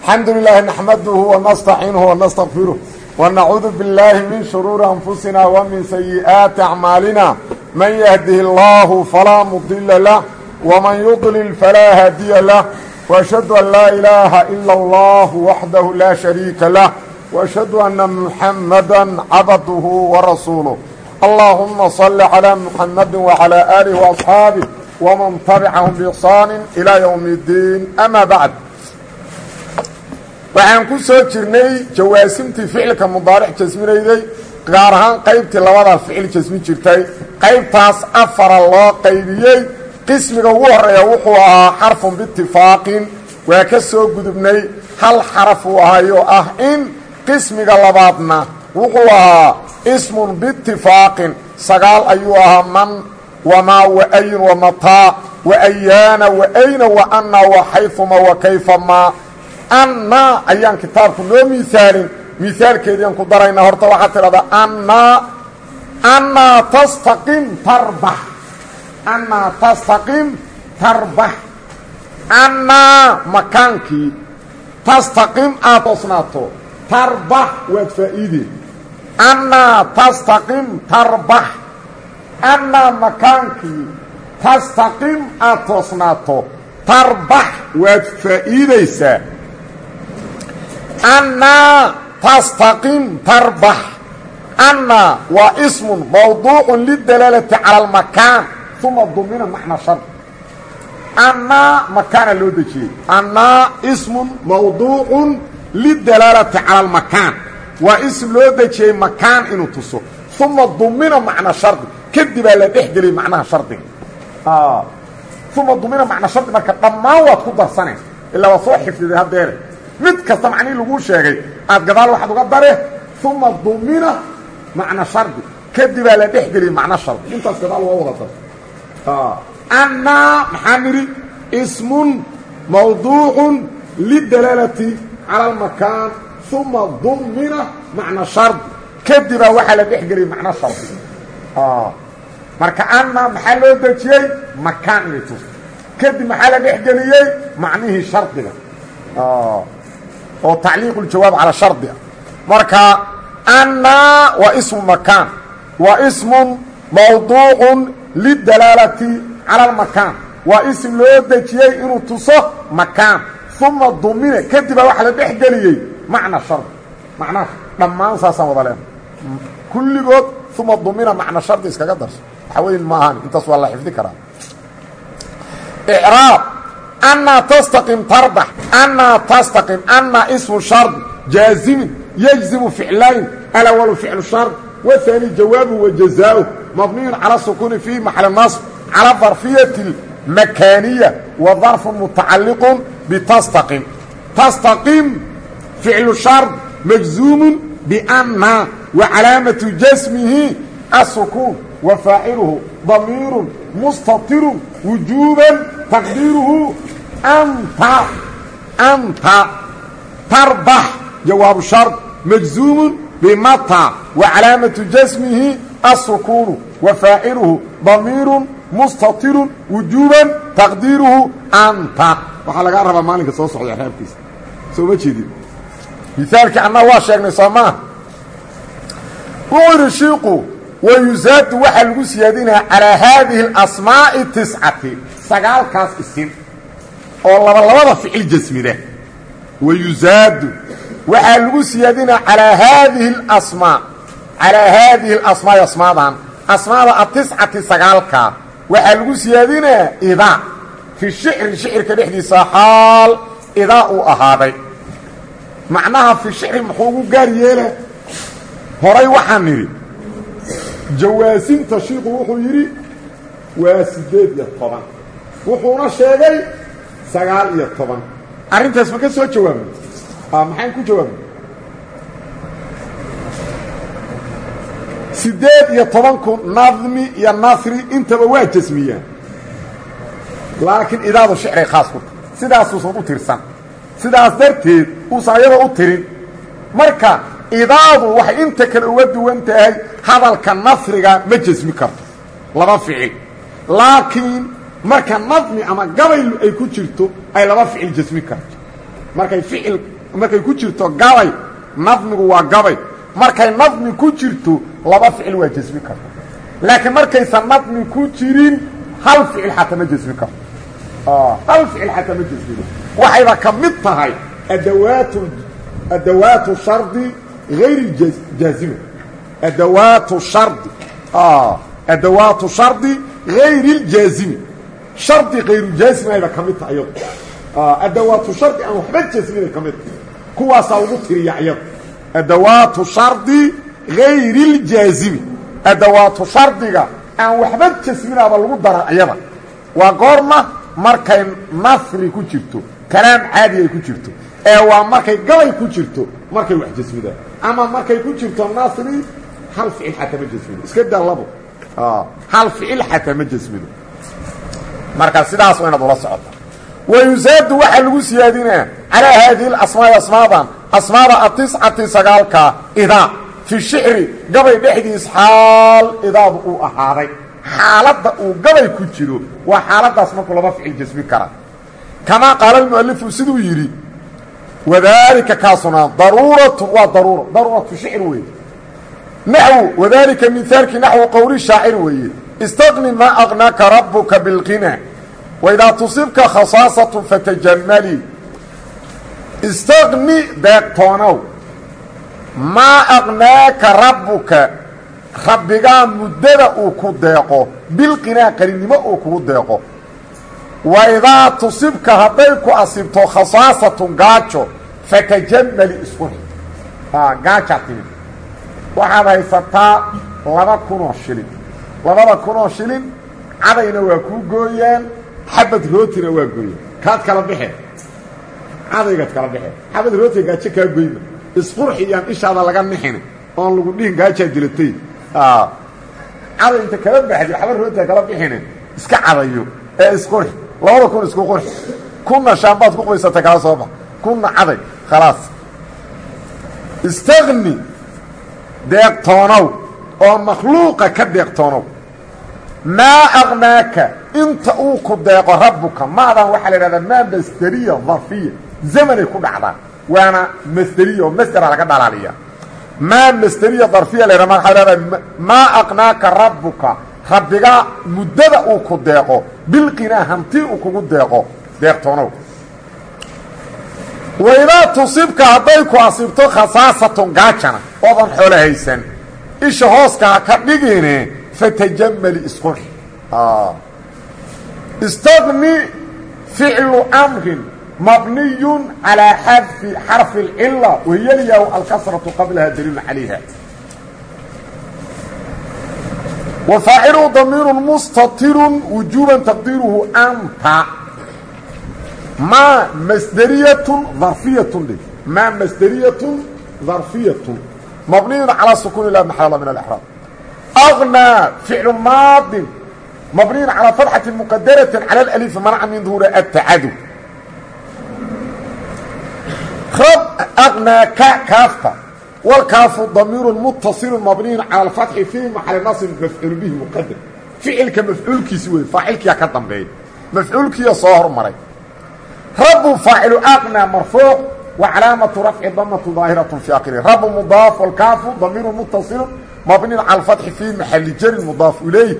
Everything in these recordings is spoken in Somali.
alxamdu lilaahi naxmaduhu wanastaciinuhu wanastaqfiruh wanacuudu billaahi min shuruuri anfusina wa min sayi'aati acmaalina man yahdihi allaahu falaa mudila lah wman yudlil falaa haadiya lah. وأشhهadu an laa إilaaha إila اllah waxdahu laa شhariika lah وأشhهadu أna muxamada cabduhu warasuuluh allahuma صli عalىa muxamadi وعalىa aalih وaصxaabih وman tabcahum bإxsaan إilىa ywm اddiin ama bعd waxaan ku soo jirnay jawaasimtii ficilka mudaaric jasminayday gaar ahaan qaybtii labada ficil jasmi jirtay. Qaybtaas afara loo qaybiyey qismiga ugu horreeya wuxuu ahaa xarfun biitifaaqin waa ka soo gudubnay hal xaraf uu ahayoo ah in qismiga labaadna wuxuu ahaa ismun biitifaaqin sagaal ayuu ahaa man wamaa waayin wamataa waayaana waayna waana waxayuma wakayfa maa anna ayaan kitaabku noo miaalin miaalkeediiaan ku daraynaa horta waxaad tidhahdaa anna annaa tastaqim tarbax annaa tastaqim tarbax annaa makaankii tastaqim aad toosnaato tarbax waad faa'iide annaa tastaqim tarbax annaa makaankii tastaqim aad toosnaato tarbax waad faa'iidaysaa annaa tastaqim tarbax annaa waa ismun mawduucun lidalaalati cala almakaan uma dumina macna shar annaa makaana loo dejiyey annaa ismun mawduucun lidalaalati cala almakaan waa ism loo dejiyey makaan inuu tuso uma dumina macna shardi kadibaa la dhex geliyay macnaha shardiga uma dumina macna shardi marka dhammaan waad ku darsane ilaa waa soo xifdiday mid kasta macnihii laguu sheegay aad gadaal waxaad uga dare uma dumina macna shardi. Kadibaa la dhex geliyay macna shardi. Intaas gadaal waa wada dar annaa maxaa nidhi? Ismun mawduucun lidalaalati cala almakaan uma dumina macna shardi. Kadibaa waxaa la dhex geliyay macna shardi. Marka anna maxaa loo dejiyey? Makaan inay tusto kadib maxaa la dhex geliyey? Macnihii shardiga oo tacliiqu ljawaab calaa shardi. Ah marka annaa waa ismu makaan waa ismun mawduucun lidalaalati cala almakaan waa ism loo dejiyey inuu tuso makaan uma dumina kadibaa waxaa la dhex geliyey macna shardi macnaha dhammaan saasaan wada leena kulligood uma dumina macna shardi iskaga darso waxa weyn maahan intaas waa la xifdi karaa. Icraab annaa tastaqim tarbax annaa tastaqim annaa ismu shard jaazimin yajzimu ficlayn alawalu ficlu shard wahaani jawaabuhu wa jazaa'uh mabniyun cala sukuuni fii maxali nasb cala darfiyati makaaniya wa darfun mutacalliqun bitastaqim tastaqim ficlu shard majzuumun bianna wa calaamatu jasmihi asukuun wa faaciluhu damiirun mustatirun wujuuban taqdiiruhu anta anta tarbax jawaabu shard majzuumun bimata wa calaamatu jasmihi asukuunu wa faaciluhu damiirun mustatirun wujuuban taqdiiruhu anta waxaa lagaa rabaa maalinka soo socda raabkiisa soo ma jeedin miaalkii annaa waa sheegnay soo maa wuxuu yidhi shiiku wayusaadu waxaa lagu siyaadinayaa calaa haadihi alasmaa'i tiscati sagaalkaas isin oo labalabada ficil jasmida wayusaadu waxaa lagu siyaadinayaa calaa haadihi alasmaa calaa haadihi alasmaa'i asmaadan asmaada atiscati sagaalkaa waxaa lagu siyaadinayaa idaa fi shicri shicirka dhexdiisa xaal idaa uu ahaaday macnaha fi shicri muxuu ugu gaar yeela horay waxaan nidhi jawaasinta shiiku wuxuu yidhi waa siddeed iyo toban. Wuxuuna sheegay sagaal iyo toban. Arrintaas ma ka soo jawaabnay maxaan ku jawaabnay siddeed iyo tobanku nadmi iyo nasri intaba waa jasmiyaan. Laakiin idaadu shicray khaas ku tahay sidaasuusan u tirsan. Sidaas darteed uusan ayadoo u tirin. Marka idaadu waxay inta kale uga duwan tahay hadalka nasriga ma jasmi karto. Laba ficil. Laakiin marka nadmi ama gabayl ay ku jirto ay laba ficil jasmi karto. Markay ficil markay ku jirto gabay nadmigu waa gabay. Markay nadmi ku jirto laba ficil waa jasmi karta laakiin markaysan nadmi ku jirin hal ficil xataa ma jasmi karto. Hal ficil xataa ma jasmino waxayba ka mid tahay adawaatu adawaatu shardi hayr jaazima adawaatu shardi adawaatu shardi hayr اljaazimi shardi hayru jaazim ayba ka mid tahay iyadu adawaatu shardi aan waxba jasminay ka mid tahay kuwaasaa ugu tiriya iyada adawaatu shardi hayr اljaazimi adawaatu shardiga aan waxba jasminaaba lagu dara iyada waa goorma markay nasri ku jirto kalaam caadi ay ku jirto ee waa markay gabay ku jirto markay wax jasmidaan ama markay ku jirto nasri hal ficil xataa ma jasmido iska daa labo. Hal ficil xataa ma jasmido marka sidaas waa inaad ula socota wayusaadu waxaa lagu siyaadinaa calaa haadihi اlasmaai asmaadan asmaada atiscati sagaalka idaa fi shicri gabay dhexdiis xaal idaadu uu ahaaday. Xaaladda uu gabay ku jiro waa xaaladaas markuu laba ficil jasmi kara. Kamaa qaala almualifu siduu yidhi wadaalika kaasuna daruuratu waa daruuro daruuratu shicr weeye naxwu wadaalika mihaalkii naxwu qowli shaacir weeye istaqni maa aqnaaka rabuka bilqina waidaa tusibka khasaasatu fatajamali istaqni deeqtoonow maa aqnaaka rabbuka rabbigaa muddada uu ku deeqo bilqinaa qarinimo uu kugu deeqo wa idaa tusibka hadday ku asibto khasaasatun gaajo fatajamali isku gaajaa timid waxaad haysataa laba kunoo shilin. Labada kunoo shilin cadayna waa kuu gooyaan xabad rootina waa gooyaan. Kaad kala baxeen cadaygaad kala baxeen xabad rootiga gaajo kaa goyma. Isqurxi iyaan ishaada laga nixin oon lagu dhihin gaajaa dilatay caday inta kala baxdi xabad rootiga kala bixine iska cadayo ee isqurxi labada kun isku qurxi. Kunna shaambaad ku qubaysata kala soo bax. Kunna caday khalaas. Istagni deeqtoonow oo makhluuqa ka deeqtoonow maa aqnaaka? Inta uu ku deeqo rabbuka maadan waxaa la idhahdaa maa masderiya darfiya zamanay ku dhacdaa waana masderiya oo masdera laga dhalaaliya maa masderiya darfiya la ydhahda waxaa lahahdaa maa aqnaaka rabbuka? Rabbigaa muddada uu ku deeqo bilqinaa hanti uu kugu deeqo deeqtoonow waidaa tusibka hadday ku asibto khasaasatun gaajana oodan xoolo haysan. Isha hooskaa ka dhigine fatajamali isqurxi istagni ficlu amrin mabniyu calىa xadfi xarfi اlcila wahiyalyahu alkasratu qablaha daliilu calayha wa faacilu damiiru mustatirun wujuuban taqdiiruhu anta maa masderiyatun dharfiyatun dhig. Maa masderiyatun dharfiyatun mabniyun calaa sukuuni laa maxala min alexraab agnaa ficlu maadin. Mabniyun calaa fatxatin muqadaratin cala alalifi manca min duhuri atacadu rab agnaa ka kaafta. Walkaafu damiirun muttasilun mabniyun cala alfatxi fii maxali nasrin mafcuul bihi muqadar ficilka mafcuulkiisi wey faacilkiyaa ka dambeeya mafcuulkiiya soo hormaray rabu faacilu aqnaa marfuuc wa calaamatu rafci damatu daahiratun fii akhirihi rabu mudaaf walkaafu damiiru mutasilun mabnin cala alfatxi fii maxali jarin mudaafu ilayh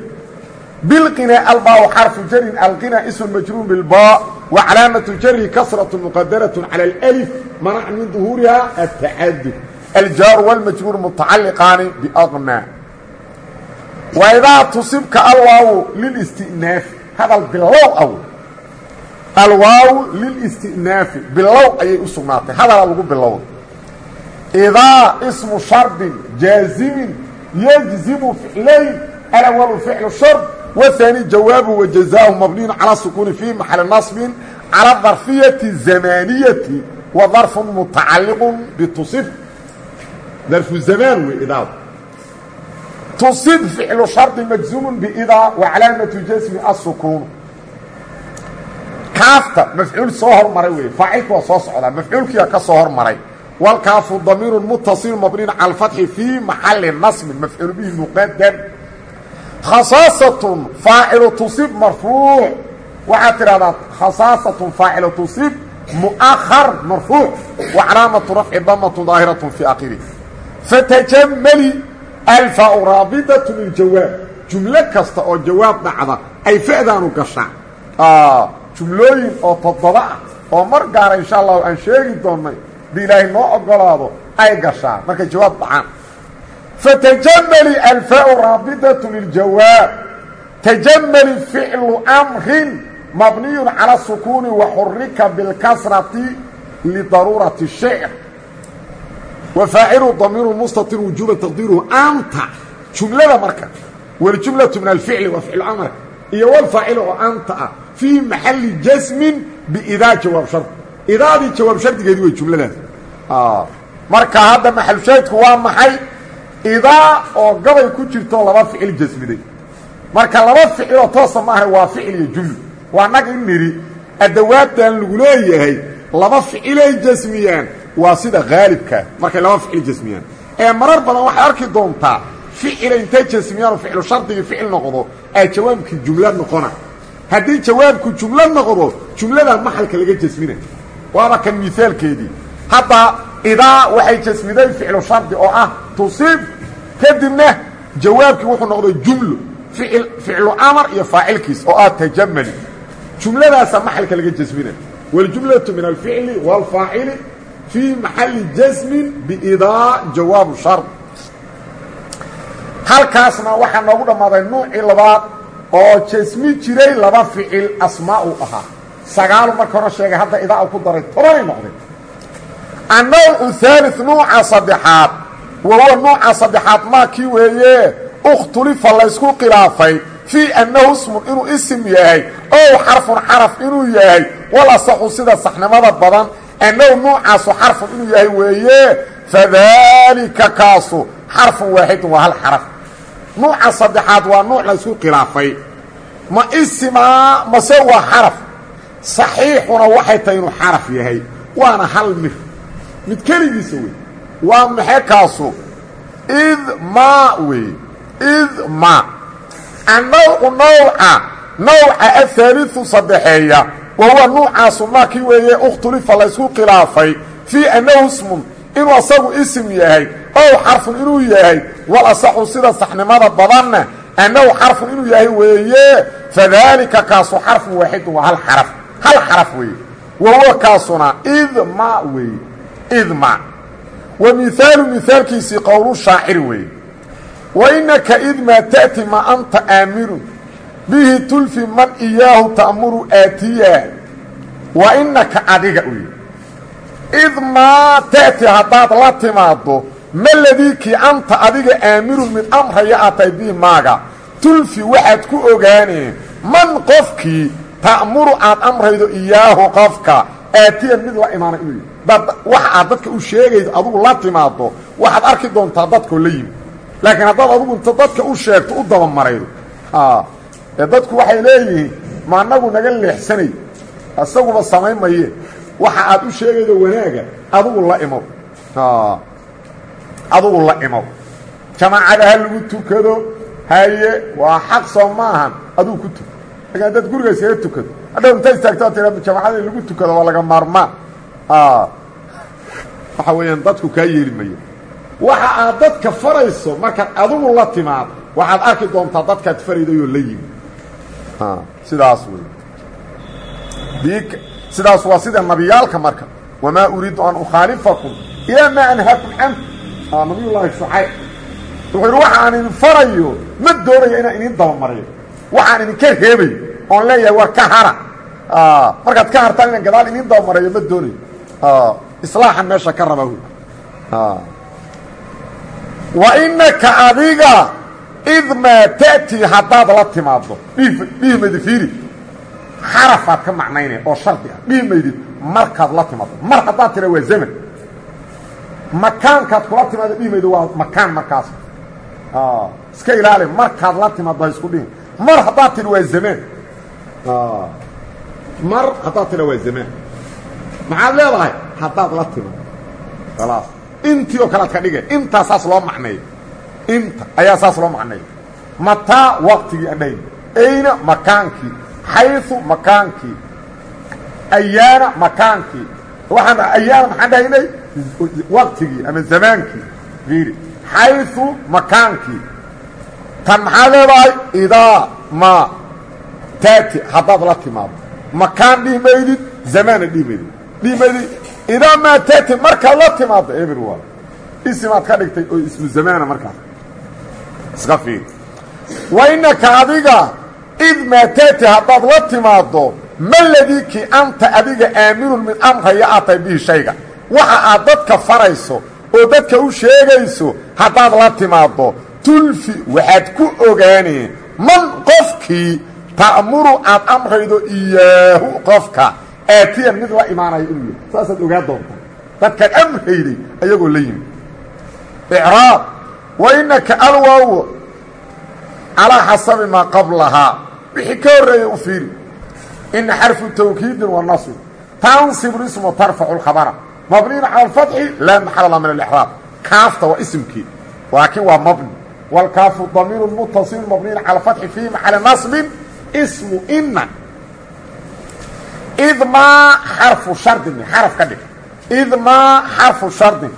bilqina albaa xarfu jarin alqina ism majruun bilbaa wa calaamatu jari kasratu muqadaratun cala alif manac min duhuuriha atacadud aljaaru walmajruur mutacaliqaani biaqnaa waidaa tusibka allahu lilstinaafi hadal bilow aw alwaaw lilstinaafi bilow ayay u sugnaatay. Hadalaa lagu bilowday idaa ismu shardin jaazimin yajzimu ficlayn alawalu ficlu shard waani jawaabu wajazaahu mabniyun cala sukuuni fii maxali nasbin cala darfiyati zamaaniyati wa darfun mutacalliqun bitusif. Darfu zamaan wey idaad tusib ficlu shardi majzuumun biidaa wa calaamatu jasmi asukuunu kaafta mafcuul soo hormaray wey faacilku waa soo socdaa. Mafcuulkiia ka soo hormaray. Walkaafu damiiru mutaصilu mabniin cala اfatxi fii maxali nasmin. Mafcuul bihi muqadam khasaasatun faacilu tusib marfuuc. Waxaad tidhahdaa khasaasatun faacilu tusib muahar marfuuc. Wa calaamatu rafci damatu daahiratun fii akhiri fatajamali alfaau raabidatu liljawaab jumlo kasta oo jawaab dhacda ay fa'daanu gashaa jumlooyin oo toddoba ah oo mar gaara insha allahu aan sheegi doonnay di ilaahay noo ogolaado ay gashaa markay jawaab dhacaan fatajamali alfaau raabidatu liljawaab. Tajamali ficlu amrin mabniyun cala sukuuni waxurika bilkasrati lidaruurati shicr wa faacilu damiiru mustatir wujuuba taqdiiruhu anta. Jumlada marka. Waljumlatu min alficli waa ficlu amr iyo walfaacilu oo anta ah fii maxali jasmin biidaa jawaab shard idaadii jawaab shardigeedi wey jumladaas marka hadda maxalushaahidku waa maxay idaa oo gabay ku jirto laba ficil jasmiday marka laba ficiloo toosa maaha waa ficil iyo jumlo waa nag in nidhi adawaadtan lagu leeyahay laba ficilay jasmiyaan waa sida haalibkaa markay laba ficil jasmiyaan ee marar badan waxay arki doontaa ficila intay jasmiyaan oo ficlu shardigii ficil noqdo aa jawaabkii jumlo noqona haddii jawaabku jumlo noqdo jumladaa maxalka laga jasmina waaba kan miaalkeedii hadda idaa waxay jasmiday ficlu shardi oo ah tusiib kadibna jawaabkii wuxuu noqday jumlo ficlu amar iyo faacilkiis oo ah tajamali. Jumladaasa maxalka laga jasmina waljumlatu min alficli wاlfaacili fii maxali jasmin biidaa jawaabu shard. Halkaasna waxaa noogu dhammaaday nuucii labaad oo jasmi jiray laba ficil asmaa uu ahaa. Sagaalu marka hore sheegay hadda idaa ku daray tobanay noqdeen annawcu haali nuuca saddexaad. Wa huwa nuuca saddexaad maa kii weeye? Ukhtulifa laysku khilaafay fii annahu ismun inuu isim yahay ow xarfun xaraf inuu yahay. Wal asaxu sida saxnimada badan annahu nuucaasu xarfun inuu yahay weeye? Fadaalika kaasu xarfun waaxidun waa hal xaraf nuuca saddexaad waa nuuc laysku khilaafay. Ma isimaa mase waa xaraf. Saxiixuna waxay tahay inuu xaraf yahay. Waana hal mir mid keligiisa wey waa maxe kaasu? Id ma wey id ma. Annawcu nawca nawca ahaaliu saddexeeya wa huwa nuucaasu maakii weeye ukhtulifa laysku khilaafay. Fii annahu ismun inuu asagu isim yahay ow xarfun inuu yahay wal asaxu sida saxnimada badanna annahu xarfun inuu yahay weeye. Fadaalika kaasu xarfun waaxidun waa hal xaraf. Hal xaraf weeye. Wa huwa kaasuna idma weeye. Idma wa mihaalu mihaalkiisii qowlu shaacir weeye. Wa innaka idmaa ta'ti ma anta aamirun bihi tulfi man iyaahu ta'muru aatiya. Wa innaka adiga u yidhi idmaa ta'ti haddaad la timaaddo maladii kii anta adiga aamirun mid amraya aad bihi maaga tulfi waxaad ku ogaaneen man qofkii ta'muru aad amraydo iyaahu qofka aatiyan mid la imaana inuu dad waxa aad dadka u sheegaydo adugu la timaaddo waxaad arki doontaa dadkoo la yimi laakiin haddaad adugu inta dadka u sheegto u dabamaraydo ee dadku waxay leeyihiin ma anagu naga leexsanay isaguba samayn maye waxa aad u sheegaydo wanaaga adugu la imow adugu la imow jamaacada ha lagu tukado haye waa xaq soo maahan adugu ku tuko. Laakiin haddaad guriga iskaga tukado hadhow inta istaagto tira jamaacada in lagu tukado waa laga maarmaan. Waxa weeyaan dadku kaa yeeli mayo. Waxa aad dadka farayso markaad adigu la timaado waxaad arki doontaa dadkaad faraydayoo la yimi. Sidaas wey sidaas waa sida nabiyaalka marka wamaa uriidu an ukhaalifakum ilaa maa anhaakum can nabiyullaahi shucayb wuxuu yidhi waxaan idin farayo ma doonayo inaan idin dabamarayo waxaan idinka reebayo oon leeyahay war ka hara. Markaad ka hartaan inaan gadaal idin dabamarayo ma doonayo. Islaaxan meesha ka raba wa innaka adiga id maa ta'tii haddaad la timaaddo. Dhihi maydid fiiri xarafaad ka macnaynaya oo shardi ah. Dhihi maydid markaad la timaaddo mar haddaad tira waa zaman. Makaankaad kula timaado dhihi maydo waa makaan markaas. Iska ilaali markaad la timaaddo ha isku dhihin. Mar haddaad tiri waa zamaan mar haddaad tira waa zamaan maxaad leedahay? Haddaad la timaaddo khalaas. Intii oo kale ad ka dhigeen. Intaa saas loo macneeyo inta ayaa saas loo macneeya mataa waqtigii adhayn ayna makaankii xayu makaankii ayaana makaankii waxaan ayaana maxaan dhahaynay waqtigii ama zamaankii fiiri xayu makaankii tan maxaa leedahay idaa ma taati haddaad la timaado. Makaan dhihi maydid zamaana dhihi maydid dhihi maydid idaa maa taati markaad la timaado eber waa. Isimaad ka dhigtay oo ismu zamaana markaas. Iska fiiri. Wa innaka adiga id maa taati haddaad la timaaddo maladii kii anta adiga aaminun mid amraya aad tahay bihi shayga waxa aad dadka farayso oo dadka u sheegayso haddaad la timaaddo tulfi waxaad ku ogaaneen man qofkii ta'muru aad amraydo iyaahu qofka aatiyan mid la imaanaya inuu yahay saasaad ogaa doontaa dadkaad amrayday ayagoo la yimid icraab wa innaka alwaaw calaa xasabi maa qablahaa wixii ka horreeyey u fiiri ina xarfu tawkiidin wa nasbi tansibu ismu tarfacu lkhabara mabniyin cala alfatxi laa maxala la min alixraab kaafta waa isimkii laakiin waa mabni wاlkaafu damiir mutaصil mabniyin calى اfatxi fii maxali naصbin smu ina id maa xarfu shardin xaraf ka dhig id maa xarfu shardin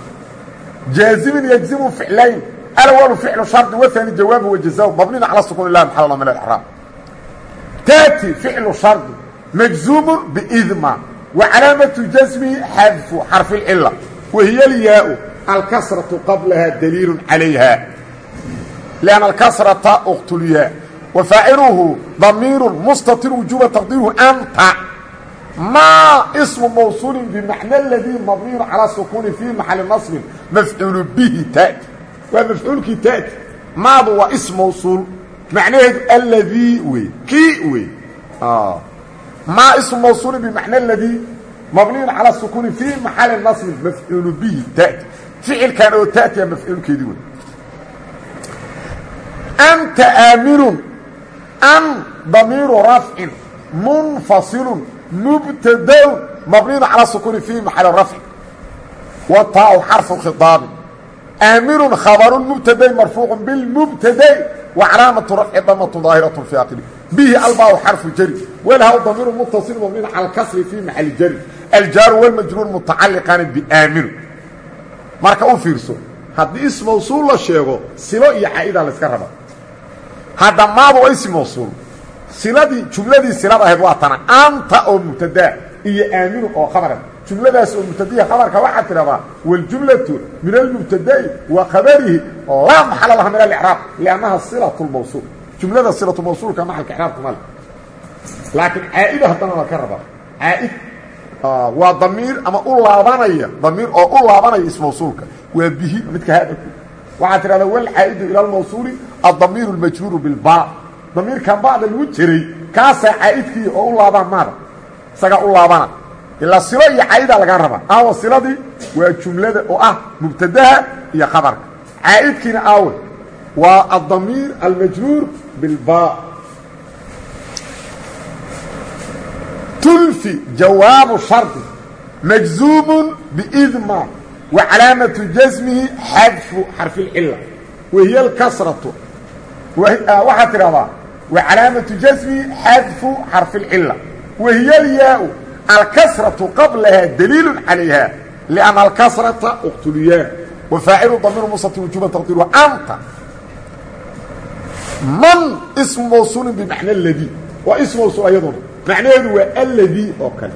jaazimin yجzimu ficlayn alwalu ficlu shardi waani jawaabu wajaza mabniyin calى sukun lah maxal la min اlإxraab taati ficlu shardi majzuumu bidma wa calaamatu jasmihi xadfu xarfi اlcila wahiy alyaau alkasraةu qablaha daliil calayha لأن الكسرة أkت الياء وفاaعله ضمير مستطر وجوبا تقديره أنت ما اسم موصول بمعنى الذي مبني على سكون في محل نصب مفعول به تأتي waa مفعuلkii تأتي maadu waa اسم موصول macnaheedu alladii wey kii wey ah. maa ismu mawsuulin bimacna aladii mabniyun cala sukuuni fii maxali nasbin mafcuulu bihi taati ficilkan oo taatiya mafcuulkeedii wey anta aaminun an damiiru rafcin munfasilun mubtadaun mabniyun cala sukuuni fii maxali rafci wa taau xarfu khiaabin aaminun khabarun mubtaday marfuuqun bilmubtaday wacalaamatu rafci damatu daahiratu fii aqli bihi albaaw xarfu jari. Walhaw damiiru muttasil mabniin cala alkasri fii maxali jari. Aljaaru walmajruur mutacaliqaani biaaminu. Marka u fiirso haddii is mawsuul la sheego silo iyo caa'idaa layska raba. Hadda maadu waa is mawsuul. Siladii jumladii silada ahayd waa tana anta oo mubtadaa iyo aaminu oo khabara jumladaas oo mubtadiya khabarka waxaa tidhahdaa waljumlatu min almubtada'i wa khabarihi laa maxala laha min alicraab liannaha silatu lmawsuul jumlada silatu mawsuulka maxalka icraabka male laakiin caa'ida haddana waa ka rabaa. Caa'id waa damiir ama u laabanaya damiir oo u laabanaya ismawsuulka waa bihi midka haada waxaa tidhahdaa walcaa'idu ila almawsuuli addamiir اlmajruuru bilba damiirkan ba'da lagu jiray kaasaa caa'idkii oo u laabaan maada. Isagaa u laabana ilaa silo iyo caa'idaa lagaa rabaa aawa siladii waa jumlada oo ah mubtadaha iyo khabarka. Caa'idkiina aawe waa addamiir almajruur bilba. Tulfi jawaabu shardi majzuumun biidma wa calaamatu jasmihi xadfu xarfi اlcila wahiy alkasratu. Waxaad tidhahdaa wa jasmihi xadfu xarfi اlcila wahiy alyaau alkasratu qablaha daliilu calayha lianna alkasrata uqtulyaa wa faacilu damiir musati wujuban taqdiru anta man ismu mawsuulin bimacna اladii waa ism mawsuul ayaduna macnaheedu waa alladii oo kale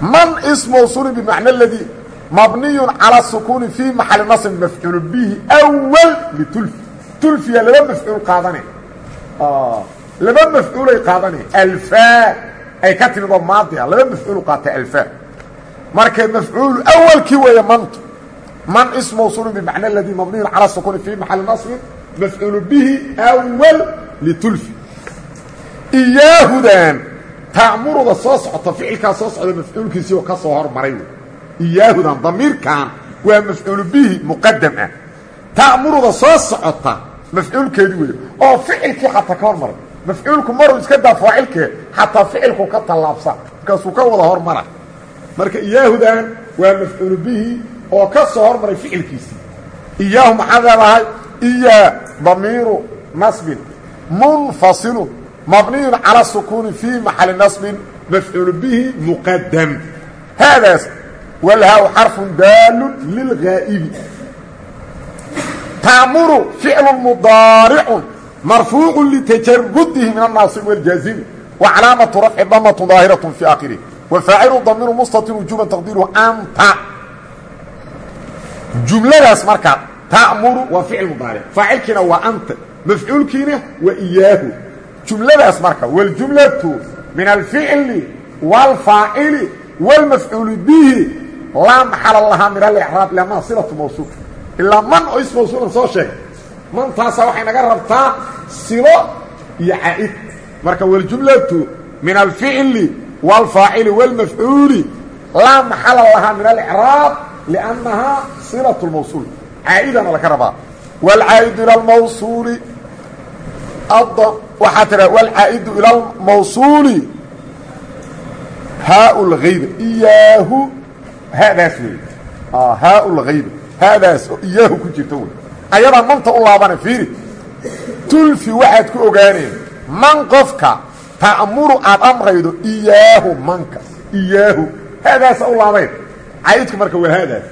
man ism mawsuulin bimacna اladii mabniyu calى sukuuni fii maxali nasb mafcuul bihi awal litulfi tulfiya laba mafcuul qaadane laba mafcuulay qaadane alfaa ay ka timid oo maadi ah laba mafcuulu qaatay alfaa markay mafcuulu awalkii weeye mantu man ism mawsuulu bimacna اladii mabniyu calى sukuuni fii maxali nasbin mafcuul bihi awal litulfi iyaahudan ta'muruda soo socota ficilkaa soo socda mafcuulkiisii oo ka soo hormaray iyaahudan damiirkan waa mafcuulu bihi muqadam ah. Ta'muruda soo socota mafcuulkeedii wey oo ficilkii xataa ka hormaray mafcuulku maruu iska daa faacilkee xataa ficilku ka tallaabsa markaasuu ka wada hormara marka iyaahudan waa mafcuulu bihi oo ka soo hormaray ficilkiisii. Iyaahu maxaad leedahay? Iyaa damiiru nasbin munfasilun mabniyun calى sukuuni fii maxali nasbin mafcuul bihi muqadam haadaas walhaa xarfu daalu lilghaa'ibi. Taamuru ficlu mudaaricun marfuucu litajarudihi min annaasib wاljaazimi wa calaamatu rafci damatu daahiraة fi akhirih wa faacilu damiru mustatir wujuban taqdiiruhu anta jumladaas markaa ta'muru waa ficil mudaaric faacilkiina waa anta mafcuulkiina waa iyaahu jumladaas marka wاljumlatu min alficli wاlfaacili wاlmafcuuli bihi laa maxala lahaa min alicraab lannaha silatu mawsuul ilaa man oo is mawsuulan soo sheegay mantaasa waxay naga rabtaa silo iyo caa'id marka wاljumlatu min alficli wاlfaacili wاlmafcuuli laa maxala lahaa min alicraab liannahaa silaة اlmawsuul caa'idana laga rabaa wاlcaa'idu ilى اlmawsuuli waxaa tiha wاlcaa'idu ilى اlmawsuuli haa اlhayba iyaahu haadaas wey haa اlhayba haadaas oo iyaahu ku jirta wey ayadaa manta u laabana fiiri. Tulfi waxaad ku ogaaneen man qofka ta'muru aad amraydo iyaahu manka iyaahu. Haadaasa u laabayn. Caydku marka waa haadaas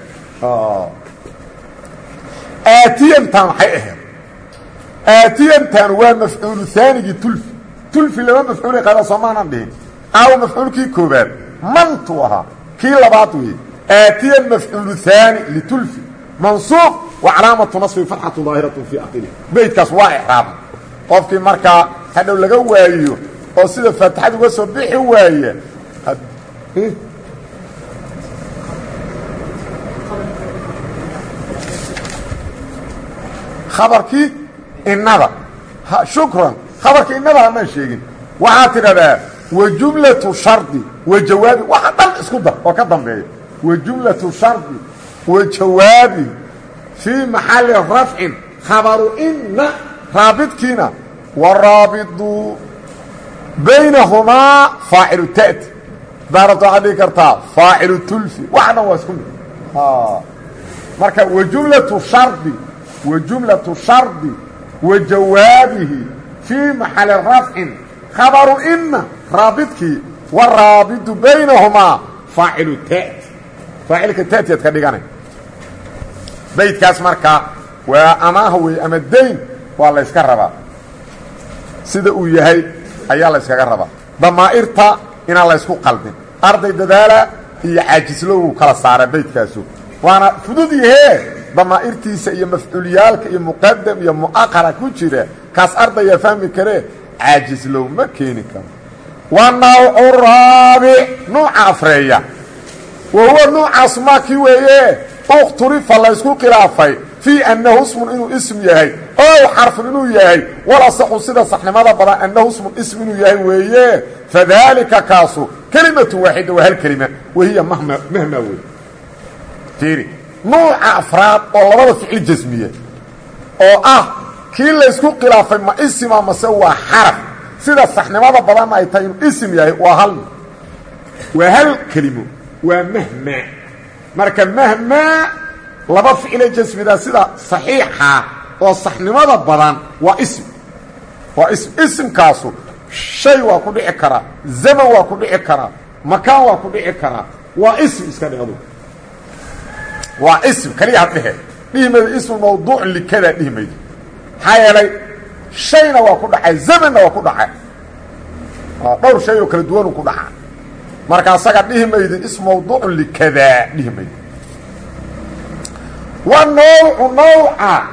aatiyantan maxay ahayd. Aatiyantan waa mafcuulu haanigii tulfi. Tulfi laba mafcuulay qaada soomaanan dhihin aawo mafcuulkii koobaad mantuu ahaa. Kii labaad weeye aatiyan mafcuulu haani litulfi mansuuq wa calaamatu nasbi fatxatu daahiratu fii akhirih beydkaas waa icraaba qofkii markaa hadhow laga waayiyo oo sida faatixad uga soo bixi waaya khabarkii innada. Shukran. Khabarkii innada hamaan sheegin. Waxaad tidhahdaa wa jumlatu shardi wa jawaabi. Waxa dhan isku dar oo ka dambeeya. Wa jumlatu shardi wa jawaabi fii maxalli rafcin khabaru inna raabidkiina waraabidu baynahumaa faacilu ta'ti daarabta waxaad dhigi kartaa faacilu tulfi waxa dhan waa isku mid marka wa jumlatu shardi wa jumlatu shardi wa jawaabihi fii maxalli rafcin khabaru inna raabidkii waraabidu baynahumaa faacilu ta'ti faacilka ta'tiad ka dhiganay baydkaas marka waa amaaha wey ama dayn waa la yska rabaa. Sida uu yahay ayaa la yskaga rabaa. Damaa'irta inaan la ysku qaldin arday dadaala iyo caajislo wuu kala saara baydkaasu. Waana fudud yahee damaa'irtiisa iyo mafcuulyaalka iyo muqadam iyo mu'aqara ku jira. Kaas ardaya fahmi karee caajislow ma keeni karo. Wa nawcu raabic nuuca afreeya. Wa huwa nuucaas maakii weeye ukhturifa laysku khilaafay fii annahu ismun inuu ism yahay. Ow xarfun inuu yahay. Walasaxu sida saxnimada badan annahu ismun ism inuu yahay weeye. Fadaalika kaasu kelimatu waaxida waa hal kelima wahiya mahma mahma wey fiiri nuuca afraad oo labada ficil jasmiye oo ah kii laysku khilaafay ma isima mase waa xaraf. Sida saxnimada badanna ay tahay inuu isim yahay waa hal waa hal kelimo waa mahma marka mahmaa laba ficile jasmida sida saxiixa oo saxnimada badan waa ism. Waa ism isimkaasu shay waa ku dhici karaa zaman waa ku dhici karaa makaan waa ku dhici karaa waa ism iska dhehdu waa ism kaliya had dhehe dhihi maydo ismu mawduuc likadaa dhihi maydo. Maxaa yeelay shayna waa ku dhacay zamanna waa ku dhacay. Dhowr shay oo kala duwanuu ku dhacaa marka asaga dhihi maydin ism mawduucun likadaa dhihi maydo wa nawcu nawca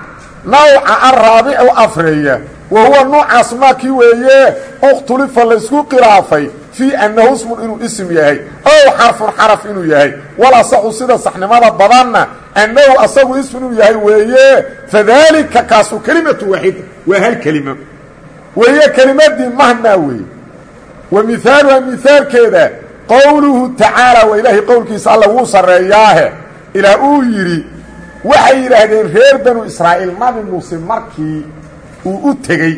nawca araabicu afreeya wa huwa nuucaas maakii weeye ukhtulifa laysku khilaafay fii annahu ismun inuu ism yahay ow xarfun xaraf inuu yahay. Walasaxu sida saxnimada badanna annahu asagu ism inuu yahay weeye fadaalika kaasu kelimatu waaxida waa hal kelimo weeye kelimadii mahmaa weeye. Wa mihaaluha mihaalkeeda qowluhu tacaala waa ilaahay qowlkiisa alla wuu sarreeyaahe. Ilaa uu yidhi waxay yidhaahdeen reer banu israa'iil nabi muuse markii uu u tegey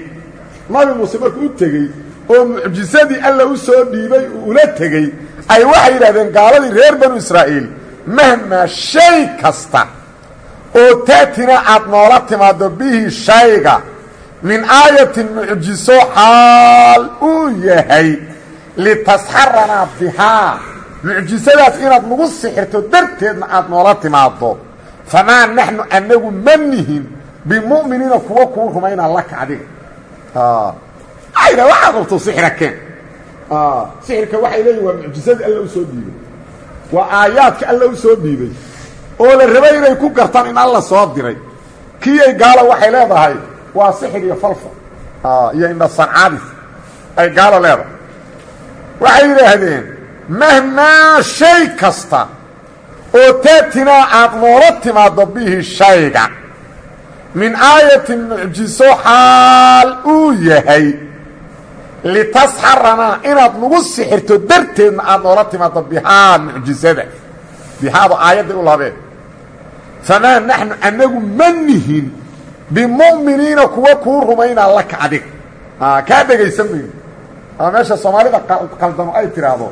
nabi muuse markuu u tegey oo mucjisadii alla u soo dhiibay uu ula tegey ay waxay yidhahdeen gaaladii reer banu israa'iil mahmaa shay kasta oo taatina aad noola timaaddo bihi shayga min aayatin mucjiso xaal uu yahay litasxaranaa bihaa mucjisadaas inaad nagu sixirto darteedna aad noola timaado famaa naxnu anagu ma nihin bimu'miniina kuwa kuu rumaynaa laka adiga ayda waxaad rabto sixira keen sixirka waxay leeyihiin waa mucjisadii alla u soo dhiibay waa aayaadka alla u soo dhiibay oo la rabay inay ku gartaan in alla soo diray kiyay gaalo waxay leedahay waa sixir iyo falfa iyo indha sancaadis ay gaalo leedahay waxay yidhaahdeen mahmaa shay kasta oo taatinaa aad noola timaaddo bihi shayga min aayatin mucjiso xaal uu yahay. Litasxaranaa inaad nagu sixirto darteedna aad noola timaaddo bihaa mucjisada. Bihaada aayadday u labeen famaa naxnu annagu ma nihin bimu'miniina kuwa kuu rumaynaa laka adiga kaa dhegaysan mayno ama meesha soomaalida qaldano ay tidhaahdo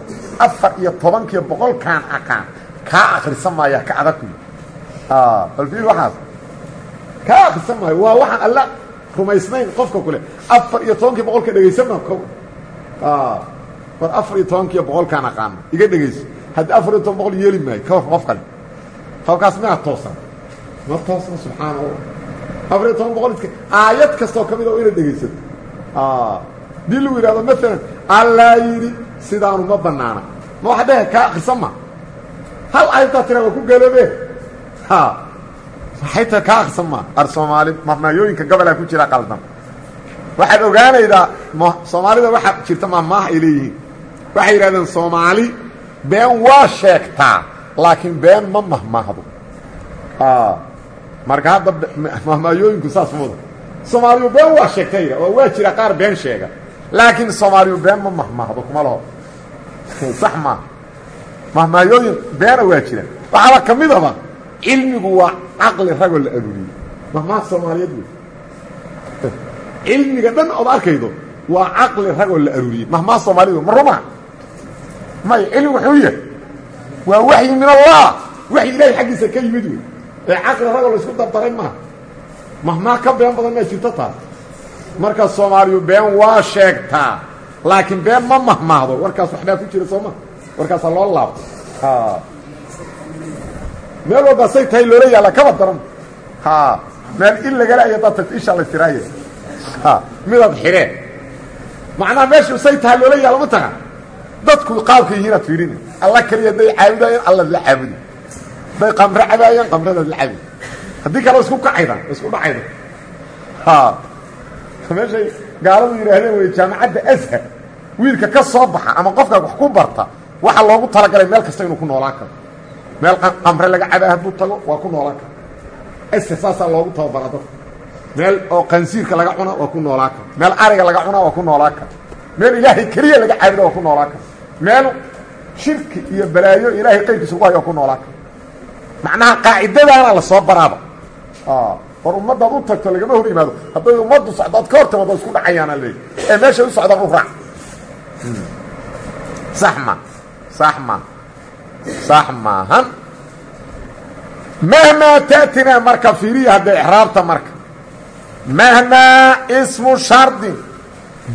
afar iyo tobankiiyo boqolkaan aqaan kaa akhrisan maaya ka adagku bal fiir waxaas kaa akhrisan maayo waa waxaan alla rumaysnayn qofka kule afar iyo tobankiiyo boqolka dhegaysan ma ko war afar iyo tobankiiyo boqolkaan aqaano iga dhegayso. Haddii afar iyo toban boqol yeeli maayo ka war qof kale. Qofkaas maa toosan. Ma toosan subxaana allah afar iyo toban boqol aayad kastoo ka mid oo inaad dhegaysato dii lagu yidhahdo maalan allaa yidhi sidaanu ma banaana ma waxa dhehe kaa akrisan ma. Hal ayadtaa tira waa ku galoobe? Waxay tahay kaa akrisan ma? Ar soomaali mahmaayooyinka gobolaa ku jira qaldan. Waxaad ogaanaydaa soomaalida waxaa jirta mahmaah ay leeyihiin. Waxay yidhahdeen soomaali been waa sheegtaa laakiin been ma mahmaahdo marka hadda mahmaayooyinku saas muda soomaaliyu been waa sheegtayda oo waa jira qaar been sheega laakiin soomaaliyu been ma mahmaahdo kuma laho. Sax maa mahmaayooyin beena waa jira waxaaba ka midaba cilmigu waa caqli ragoo la aruuriyey mahmaah soomaaliyeed wey. Cilmiga dhan ood arkaydo waa caqli ragoo la aruuriyey mahmaah soomaaliyed ma ruma may cilmigu wuxuu yahay waa waxyi min allah. Waxyi ilaahay xaggiisa ka yimid wey. Ee caqli ragoo la isku dardaray maaha. Mahmaa ka been badan maa jirto taas marka soomaaliyu been waa sheegtaa laakiin been ma mahmaahdo warkaas waxbaa ku jira sooma. Warkaasaa loo laabto. Meel walba say tahay loola yaalla kaba daran. Meel il lagala aya dad tagto isha la tiraaye midad xidheen macnaha meeshu say tahay loola yaalla ma taga dadku qaabka yihiinaad fiirina alla keliya hadday caabudayaan allaad la caabudi hadday qamre cabaayaan qamradaad la caabudi haddii kale isku kacayda isku dhacayda meeshay gaaladu yidhaahdeen wey jaamacadda ashar wiilka ka soo baxa ama qofka wax ku barta waxaa loogu talagalay meel kasta inuu ku noolaan karo. Meel qamre laga cabaa hadduu tago waa ku noolaan karo. Ashar saasaa loogu tababara dadka. Meel oo qansiirka laga cuna waa ku noolaan karo. Meel ariga laga cuna waa ku noolaan karo. Meel ilaahay keliya laga caabuda waa ku noolaan karo. Meel shirki iyo balaayo ilaahay qayrkiisa ugu hayo waa ku noolaan karo. Macnaha qaacidadaana la soo baraaba war ummadaad u tagto lagama hor yimaado hadday ummaddu socdaad ka hor timaado isku dhacayaana leey ee meeshay u socdaan u raac sax ma sax ma sax maahan mahmaa taatinaa marka fiiriya hadda ixraabta marka mahmaa ismu shardin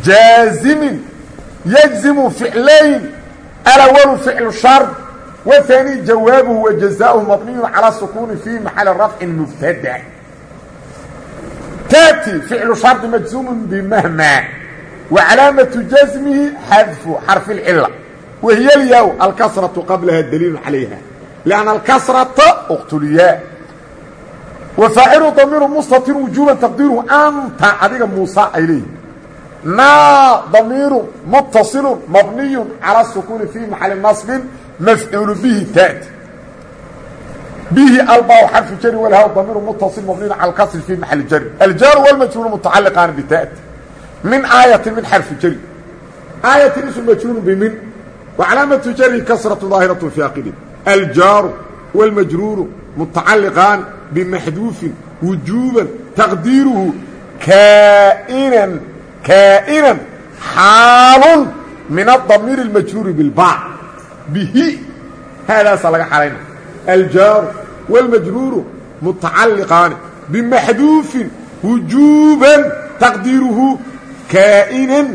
jaazimin yajzimu ficlayn alawalu ficlu shard waثaani jawaabuhu wa jazaؤuhu mabniyu calى sukuuni fi maxali rafcin mubtada تأتي فعل شرط مجزوم بمهما وعلامة جزمه حذف حرف العلة وهي الياء الكسرة قبلها الدليل عليها لأن الكسرة اقتلياء وفاعل ضمير مستطر وجوبا تقديره أنت عديك موسى إليه نا ضمير متصل مبني على السكون في محل نصب مفعول به تأتي به الباء حرف جر والهاء ضمير متصل مبني على الكسر في محل جر الجار والمجرور متعلقان بتاء من آية من حرف جر آية اسم مجرور بمن وعلامة جر كسرة ظاهرة في آخره الجار والمجرور متعلقان بمحذوف وجوبا تقديره كائنا كائنا حال من الضمير المجرور بالباء به هذا صلى علينا aljaaru wاlmajruuru mutacalliqaani bimaxduufin wujuuban taqdiiruhu kaa'inan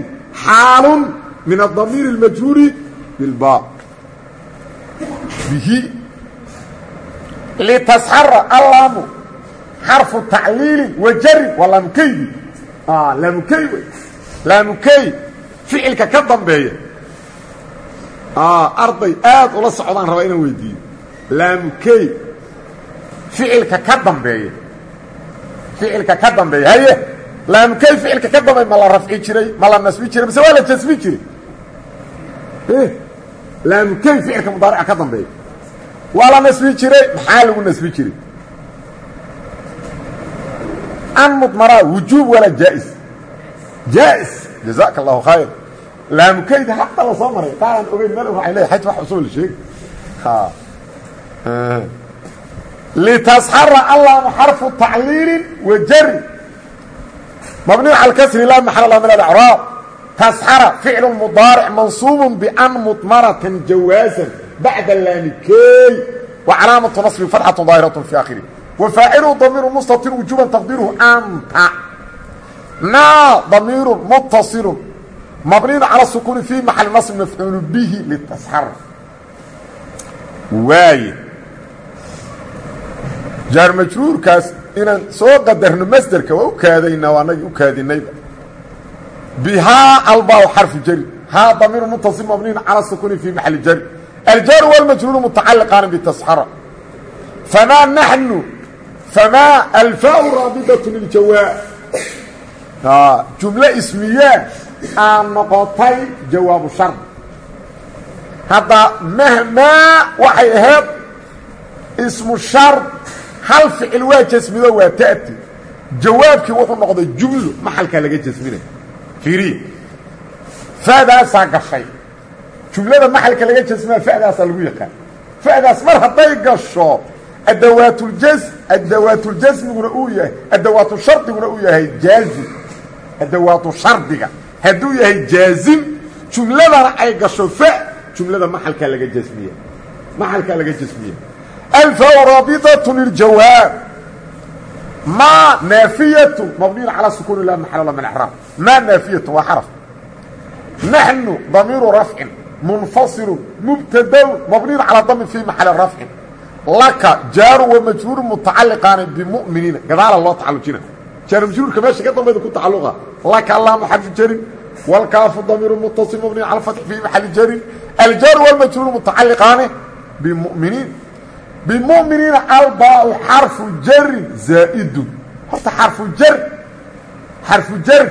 xaalun min adamiir اlmajruuri bilba bihi litasxara allaamu xarfu tacliilin wa jarin waa laamukeydi laamukey wey laamukey ficilka ka dambeeya arday aad ula socdaan rabaa inaan weydiiyo laamukey ficilka ka dambeeya. Ficilka ka dambeeya. Haye laamukey ficilka ka dambeeya ma la rafci jiray ma la nasbi jiray mise waa la jasmi jiray? Laamukey ficilka mudaarica ka dambeeya. Waa la nasbi jiray maxaa lagu nasbi jiray? An mudmaraa wujuub walaa jaa'is. Jaa'is jazaaka allahu khayr laamukeyda hadda la soo maray. Qaaraan ogeyn meel waxay leeyahay xaj wax cusub la sheegi litasxara allaamu xarfu tacliilin wa jari mabniu cala kasri laa maxal lah min alacraab tasxara ficlu mudaaric mansuubun bian mudmaratin jawaasan bacda laamikey wa calaamatu nasbi fatxatu daahiratu fi akhiri wa faacilu damiiru mustatir wujuuban taqdiruhu anta naa damiiru muttasilu mabniin calى sukuuni fii maxal nasb mafcuulu bihi litasxar waaye jaar majruurkaas inaan soo qadarno masderka waa u kaadaynaa waa anagii u kaadinayba bihaa albaaw xarfu jari. Haa damiiru muntasim mabniin cala sukuni fii maxali jari. Aljaaru wاlmajruuru mutacaliqaani bitasxara. Famaa naxnu famaa alfaau raabidaةu liljawaa jumlo ismiya aan noqotay jawaabu shard hadda mahmaa waxay ahayd ismu shard hal ficil waa jasmido waa ta'ti. Jawaabkii wuxuu noqday jumlo maxalkaa laga jasminaya fiiriya fa'daasaa gashay. Jumlada maxalka laga jasminaya fa'daasaa lagu yaqaan. Fa'daas mar hadday gasho adawaatljas adawaatuljasmiguna uu yahay adawaatu shardiguna uu yahay jaazim. Adawaatu shardiga. Hadduu yahay jaazim jumladana ay gasho fa jumlada maxalkaa laga jasmiya. Maxalkaa laga jasmiya alfaw raabidaة liljawaab maa naafiyatu mabniyu calى sukuuni lah maxal min acraab maa naafiyatu waa xaraf naxnu damiiru rafcin munfasilu mubtadaun mabniyu calى dami fii maxali rafcin laka jaaru wamajruuru mutacaliqaani bimuminiina gadaala loo tacalujina jaaru majruurka meesha ka dambayda ku tacaluqa laka allaama xarfu jarin wاlkaafu damiiru mutaصil mabniyu calى fatx fii maxali jarin aljaaru wاlmajruuru mutacaliqaani bimuminiin bimuminiina albaau xarfu jarin zaa'idun horta xarfu jar xarfu jar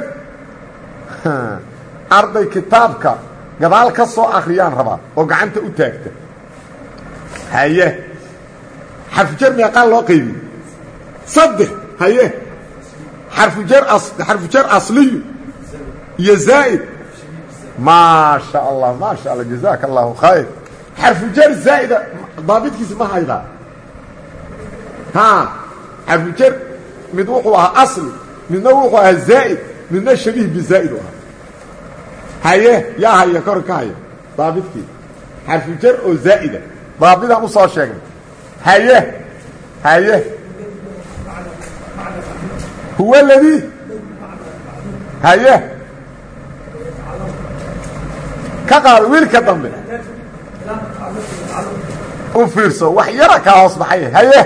arday kitaabka gadaal ka soo akriyaan rabaa oo gacanta u taagta haye xarfu jar meeqaa loo qaybiy saddex haye xarfujar xarfu jar asliyu iyo zaa'id maa sha allah maa sha allah jazaaka allahu khayr xarfu jar zaa'ida daabitkiisi ma haydaa haa xarfu jar mid wuxuu ahaa asli midna wuxuu ahaa zaa'id midna shabiih bizaa'id u ahaa. Haye yaa haya kor ka haya daabidkii xarfu jar oo zaa'ida daabidaan u soo sheegnay. Haye haye. Huwa ladii haye. Ka qaado wiilka dambe u fiirso wax yara kaa hoos haye!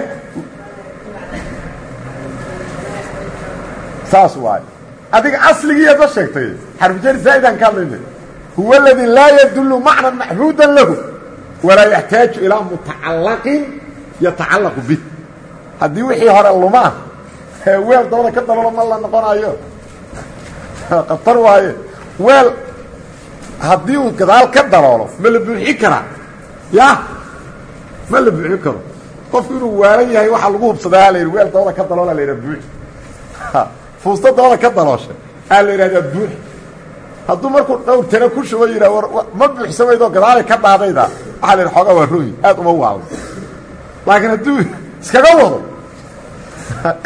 Saas waayo adiga asligiiyaad la sheegtay xarfujar zaa'idaan ka hadlaynay huwa اladii laa yadulu macnan maxbuudan lahu walaa yaxtaaju ilaa mutacalaqin yatacallaqu bih. Haddii wixii hore lumaa weel dabada ka dabalo ma la noqonayo khatar waaye. Weel haddii uu gadaal ka daloolo ma la buuxin karaa. Ya ma la buuxin karo. Qofku inuu waalan yahay waxaa lagu hubsadaa la yidhi weel dabada ka daloola la yidhaha buuxi fuusta dabada ka daloosha. Aa la yidhahdaa buuxi hadduu markuu dhowr tana ku shubo yidhah war ma buuxsamaydoo gadaalay ka dhaadayda waxaa la yidhi xoogaa waa rooyi aad uma waalno laakiin hadduu iskaga wado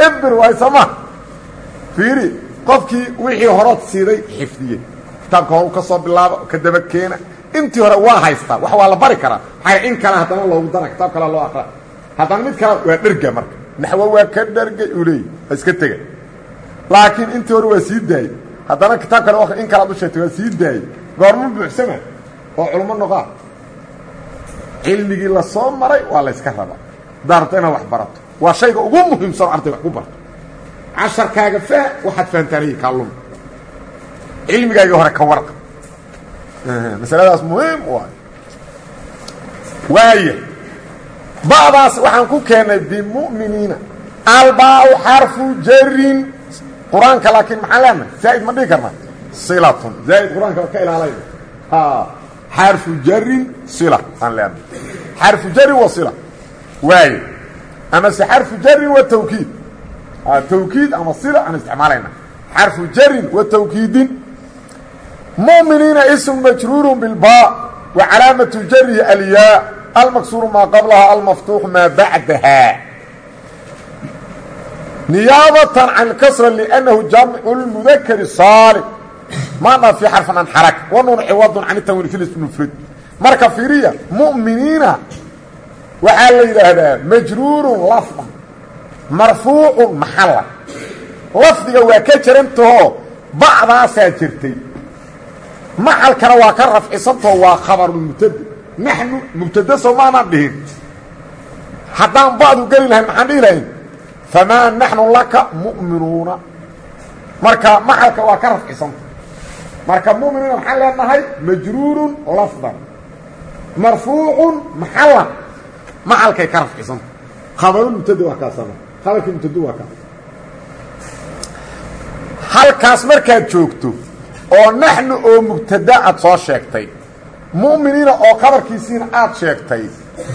ebir waay sooma fiiri qofkii wixii horood siiday xifdiyey kitaabka hor ka soo bilaaba ka daba keena intii hore waa haystaa wax waa la bari karaa. Maxaa in kale haddana loogu dara kitaab kale loo akra haddana mid kale waa dherga marka. Naxwo waa ka dhergay uu leeyay waa iska tega laakiin intii hore waa sii daayey. Haddana kitaab kale in kalaad u sheegtay waa sii daayey. Goorma buuxsama oo culummo noqaa. Cilmigii la soo maray waa layska raba daarto inaad wax barato. Waa shayga ugu muhiimsan oo arday wax ku barto casharkaaga fah waxaad fahantaanayay kaalum. Cilmigaagii hore ka warqa masaladaas muhiim waay waaya ba'daas waxaan ku keennay bimu'miniina. Albaa xarfu jarin qur'aanka laakiin maxaan leenahay zaa'id ma dhihi karnaa? Silatun. Zaa'id qur'aanka ka ilaalayna xarfu jarin sila aan leenahay xarfu jarin wa sila. Waayo amase xarfu jarin wa tawkiid. Tawkiid ama sila aan isticmaalayna. Xarfu jarin wa tawkiidin mu'miniina ism majruurun bilbaa wa calaamatu jarihi alyaa almaksuuru maa qablaha almaftuuxu maa bacdaha niyaabatan can kasra liannahu jamcu lmudakari saalim maana fii xarfan an xaraka wanuun ciwadun can tanwiin fi mufrad marka fiiriya mu'miniina waxaa la yidhaahdaa majruurun lafdan marfuucun maxalla. Lafdiga waa ka jarantahoo ba'daasaa jirtay maxalkana waa ka rafcisantao waa khabarulmubtada naxnu mubtada soo maanaan dhihin. Haddaan ba'du geli lahayn maxaan dhihi lahayn? Famaa naxnu laka mu'minuuna. Marka maxalka waa ka rafcisanta marka mu'minuuna maxaan leenahay majruurun lafdan. Marfuucun maxallan. Maxalkay ka rafcisanta khabarulmubtada waa kaasama khabarkii mubtada waa kaas. Halkaas markaad joogto oo naxnu oo mubtada aad soo sheegtay. Mu'miniina oo khabarkiisiina aad sheegtay.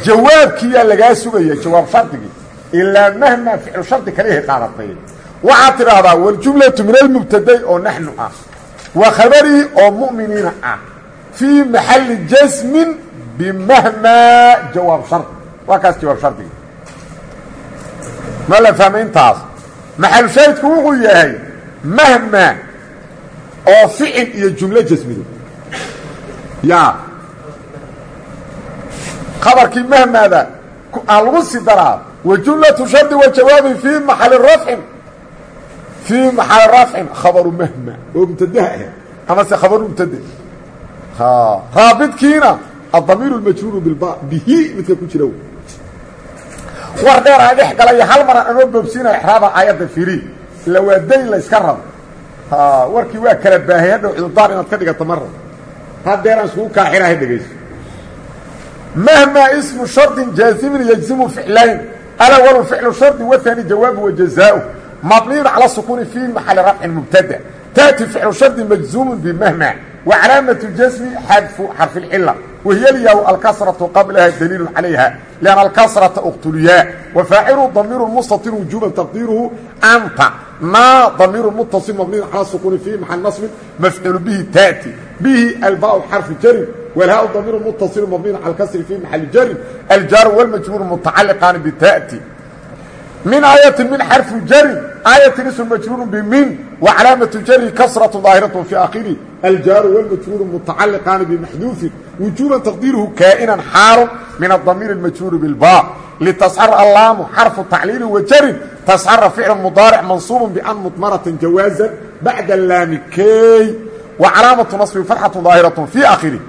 Jawaabkiiyaa lagaa sugaya jawaab shardigii. Ilaa mahmaa ficlu shardi kalihay qaadatay. Waxaad tidhaahdaa waljumlatu min almubtaday oo naxnu ah. Wa khabarihi oo mu'miniina ah. Fii maxalli jasmin bimahmaa jawaab shardi. Waa kaas jawaab shardiga ma la fahmay intaas maxalu shaahidku wuxuu yahay mahmaa oo ficil iyo jumlo jasmido ya. Khabarkii mahmaada aan lagu sii daraa wa jumlatu shardi wa jawaabi fii maxali rafcin fii maxali rafcin khabaru mahma oo mubtadaha ah. Amase khabaru mubtade raabidkiina adamiir اmajruuru bilba bihi midka ku jira war dheer aan dhex galaya hal maran anoo boobsiinaya exraaba aayadda firi. Ila waa dayn la yska rabo warkii waa kala baahay hadhow cududaar inaad ka dhigato mara hadeeraan iskugu kaaxinaha dhegayso. Mahmaa ismu shardin jaazimin yajzimu ficlayn. Alawal ficlu shardi waani jawaabu wa jazaa mabniyin cala sukuuni fi maxali rafcin mubtada. Taati ficlu shardi majzuumun bimahma wacalaamatu jasmi xadfu xarfi lcila wahiyalyaaw alkasratu qablaha daliilu calayha. Lianna alkasrata uqtulyaa wafaacilu damiiru mustatir wujuuban taqdiiruhu anta naa damiiru mutaصil mabniin calaa sukuuni fii maxal nasbin mafcuul bihi taati bihi albaau xarfi jarin walhaa damiiru mutasilu mabniin cala kasri fii maxali jarin aljaaru walmajruuru mutacaliqaani bitaati min aayatin min xarfu jarin aayatin ismu majruuru bimin wa calaamatu jari kasratu daahiratun fii akhiri aljaaru walmajruuru mutacaliqaani bimaxduufin wujuuban taqdiiruhu kaa'inan xaalo min adamiir اlmajruuri bilba litasxar allaamu xarfu tacliili wajarin tasxara ficlu mudaaric mansuubu ban mudmaraةa jawaazan bacda laami key wacalaamatu naصbi farxatu daahiraة fi akhiri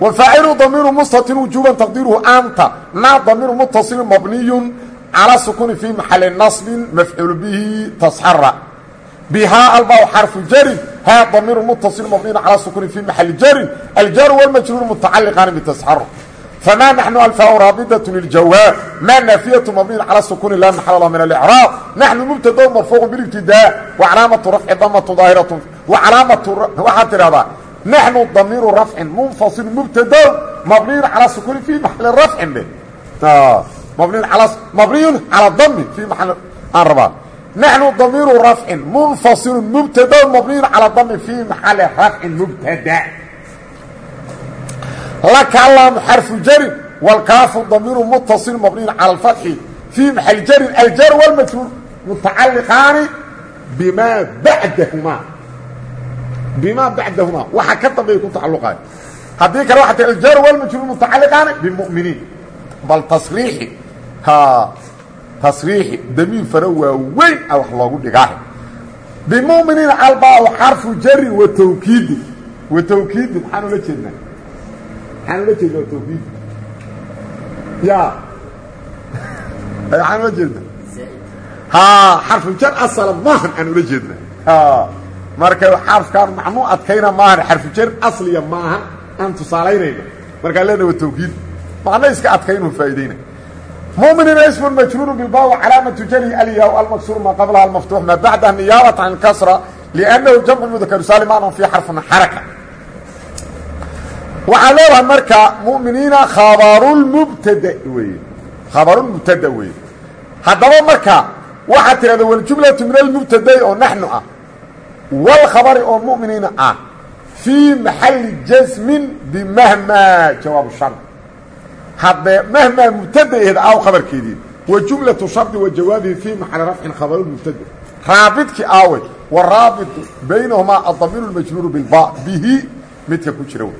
wfaacilu damiiru mustatir wujuuban taqdiiruhu anta na damiiru mutaصil mabniyu calى sukuni fii maxali naصbin mafcuul bihi tasxara bihaa albaa xarfu jarin haa damiiru mutaصil mabniyu calى sukuni fii maxali jarin aljaaru wاlmajruur mutacaliqaani bitasxar famaa naxnu alfaa raabidaة liljawaab ma naafiyatu mabniyu calى sukuni laa maxal lah min alicraab naxnu mubtado marfuuqu bilibtidaa wacalaamatu rafci damatu daahiraة wacalaamatu waxaad tidhahdaa naxnu damiiru rafcin munfasil mubtado mabniyun calى sukuni fii maxali rafcin dhe mabniyu calى dami fii maal aan rabaa naxnu damiiru rafcin munfasilu mubtado mabniyu calى dami fii maxali rafcin mubtada laka allaamu xarfu jarin wاlkaafu damiiru mutaصil mabniyu calى اfatxi fii maxali jarin aljar wاlmajruur mutacaliqaani bima bacdahumaa bima bacdahuma waxa ka dambeeya ku tacaluqayo haddii kale waxa ti aljar wاlmajruur mutacaliqaani bimuminiin bal tasriixi ha tasriixi damiir fara waa weyn a wax loogu dhigaahe bimuminiina albaa xarfu jarin wa tawkiidin wa tawkiidin maxaan ula jeednaa maxaan ula jeednaa wa tawkiidin ya. Maxaan ula jeednaa ha xarfu jar asala maahan aan ula jeednaa marka xarfkaan macnuu adkayna maahan xarfu jar asliya maahan aan tusaalaynayna markaan leena wa tawkiid macno iska adkaynuu faa'iidayna. Muminiina ismun majruuru bilbaaw calaamatu jari alyaa almaksuur maa qablaha almaftuux maa bacdaha niyaabata can kasra liannahu jamcu mudakaru saalim aanan fii xarfin xaraka waxaa leedahay marka muminiina khabarulmubtada weye khabarulmubtada weeye haddaba marka waxaad tidhahda waljumlatu min almubtadai oo naxnu ah. Walkhabari oo muminiina ah fii maxali jasmin bimahmaa jawaabu shar. Haddee mahmaa mubtadaeeda aw khabarkeedii wa jumlatu shardi wa jawaabihi fii maxali rafcin khabarulmubtada raabidkii aawey waraabitu baynahumaa adamiiru lmajruuru bilba bihi midka ku jira wey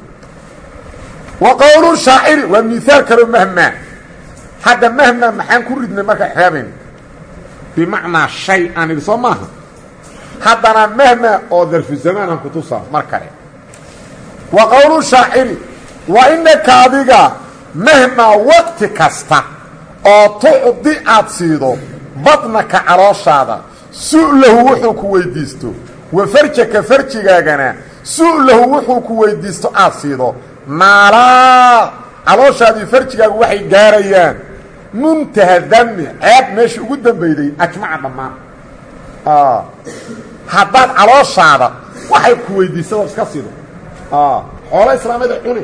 wa qowlu shaaciri waa miaal kaloo mahmaa hadda mahmaa maxaan ku ridnay markaa exraabayna bimacnaa shay aan idhi soo maaha. Haddana mahmaa oo darfu zamaanaan kutusaa mar kale. Wa qowlu shaaciri wa inaka adiga mahmaa waqti kasta oo tucdi aad siido badnaka calooshaada su'lahu wuxuu ku weyddiisto wa farjaka farjigaagana su'lahu wuxuu ku weyddiisto aad siido naalaa calooshaadii farjigaagu waxay gaarayaan. Muntaha dami ceeb meeshii ugu dambeyday ajmaca dhammaan. Haddaad calooshaada waxay ku weyddiisado iska sido. Xoolo islaamada cune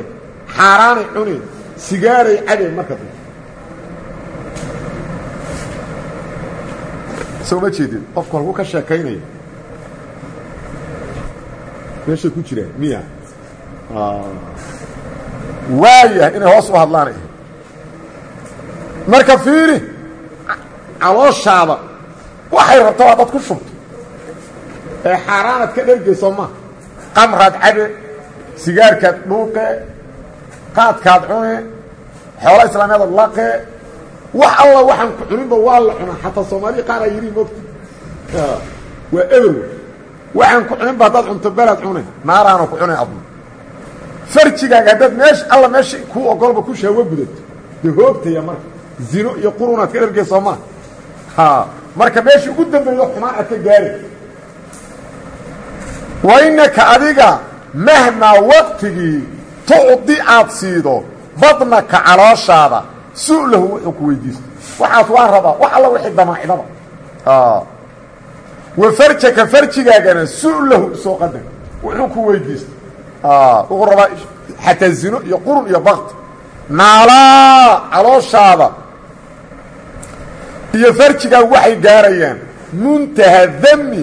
xaaraanay cune sigaaray cadeen marka soo ma jeedin qofku halkuu ka sheekaynaya meeshay ku jiraan miya waayahay inay hoos u hadlaan. Marka fiiri calooshaada waxay rabta waa dad ku shubto. Ee xaaraanad ka dhergayso ma. Qamraad cabe sigaarkaad dhuuqe qaadkaad cune xoolo islaamiyada laqe. Wax alla waxaan ku cuninba waa la cunaa. Xataa soomaaliya qaar ay yidhi mogta waa eber waxaan ku cuninba haddaad cunto belaad cune. Naaraana ku cunay adna farjigaaga haddaad meesha alla meesha kuu ogolba ku shaawo gudato dee hoogtaya marka zino iyo qurunaad ka dhergayso ma. Ha marka meesha ugu dambeeyo xumaan aad ka gaari. Wa inaka adiga mahmaa waqtigii tucdi aad siido badnaka calooshaada. Su'lahu wuxuu ku weydiisto waxaas waan rabaa wax alla wixii damaacidaba wa farjaka farjigaagana su'lahu soo qadar. Wuxuu ku weydiisto Ah, wuxuu rabaa xataa zino iyo qurun iyo bakti naalaa calooshaada. Iyo farjigaa waxay gaarayaan. Muntaha dami